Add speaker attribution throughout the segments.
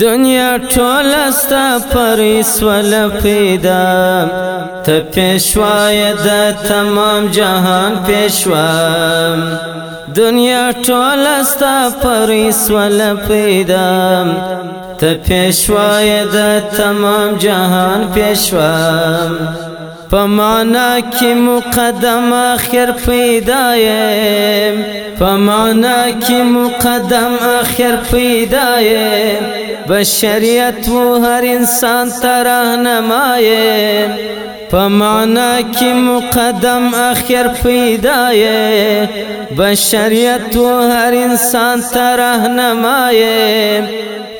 Speaker 1: دنیا ټول است پر سوال پیدا ته پېښوای د تمام جهان پېښوا دنیا ټول است پر سوال پیدا ته پېښوای د تمام جهان پېښوا په معنا کې مقدم اخر پیدا یم په معنا کې مقدم اخر پیدا یم بشریت و هر انسان تره نمایه په معنا کې مقدم اخر پیدا یم بشریت و هر انسان تره نمایه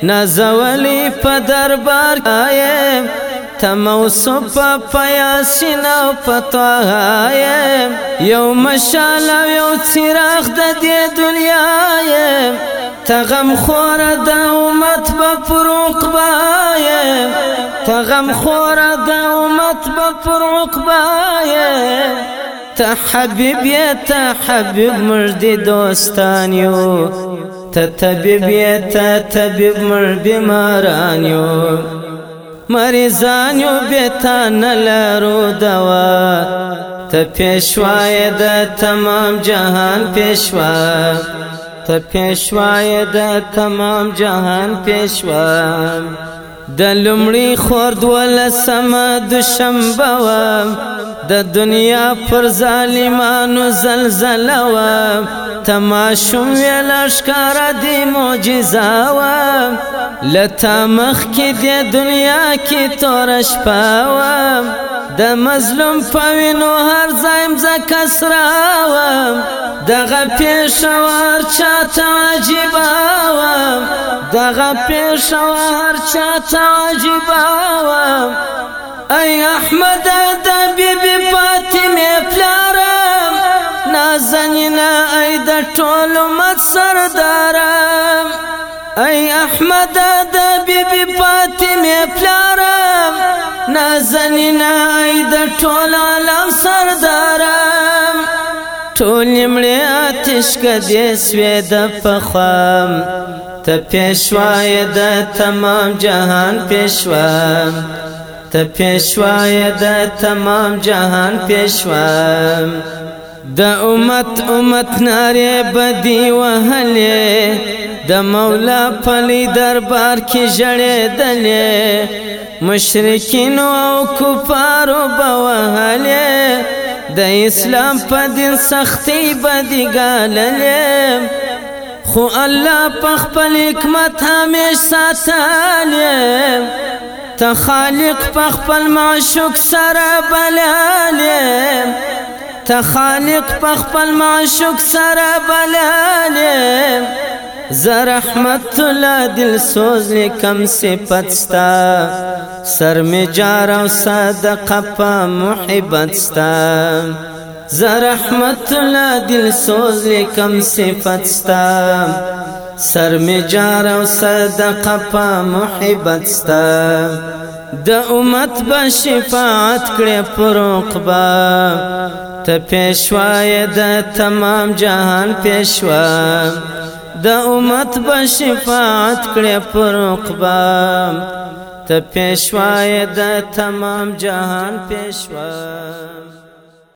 Speaker 1: نازولی په دربار آیم ختم او صف پیاسنا فتوا یو مشال یو چراغ د دې دنیا یم تغم خور د امت په فروق تغم خور د امت په فروق بایم ته حبيب يا ته حبيب مجدي دوستان يو ته طبيب يا ته طبيب مر بيماران يو مەریزانی و بێتانە لە ڕوودەوە تە پێشوایەدە تەمام جەهان پێشوە تە پێشوایەدە تەمام جەهان پێشوە دە لومړی خۆردووە لە سەمە دوشەمبەوە دە دنیا پرزالیمان و زەلزەلەوە تماشوم لشکار دی معجزه وا لته مخ کې د دنیا کې تور شپه وا د مظلوم پوینو هر زایم ز کسرا وا دغه پېښور چاته عجیب وا دغه پېښور چاته عجیب وا ای احمد د ټول مت سردار ای احمد د بیبي فاطمه پلار نازنین ای د ټول عالم سردار ټول مړ آتش کدي سوي د پخام ته پېښوای د تمام جهان پېښوا ته پېښوای د تمام جهان پېښوا د امت امت ناره بدی وهله د مولا پلی دربار کې جړې دلې مشرکین او کفارو بوهله د اسلام په دین سختی بدی ګاللې خو الله په خپل حکمت همیش ساتلې ته خالق په خپل معشوق سره بللې ته خالق په خپل معشوق سره بللې زه رحمت الله دل سوز لیکم صفت ستا سر می جار او صدقه په محبت ستا زه رحمت الله دل سوز لیکم صفت ستا سر می جار او صدقه په محبت ستا د امت به شفاعت کړې پروقبا ته پیشوای د تمام جهان پیشوا د امت به شفاعت کړې پر عقبا ته پیشوای د تمام جهان پیشوا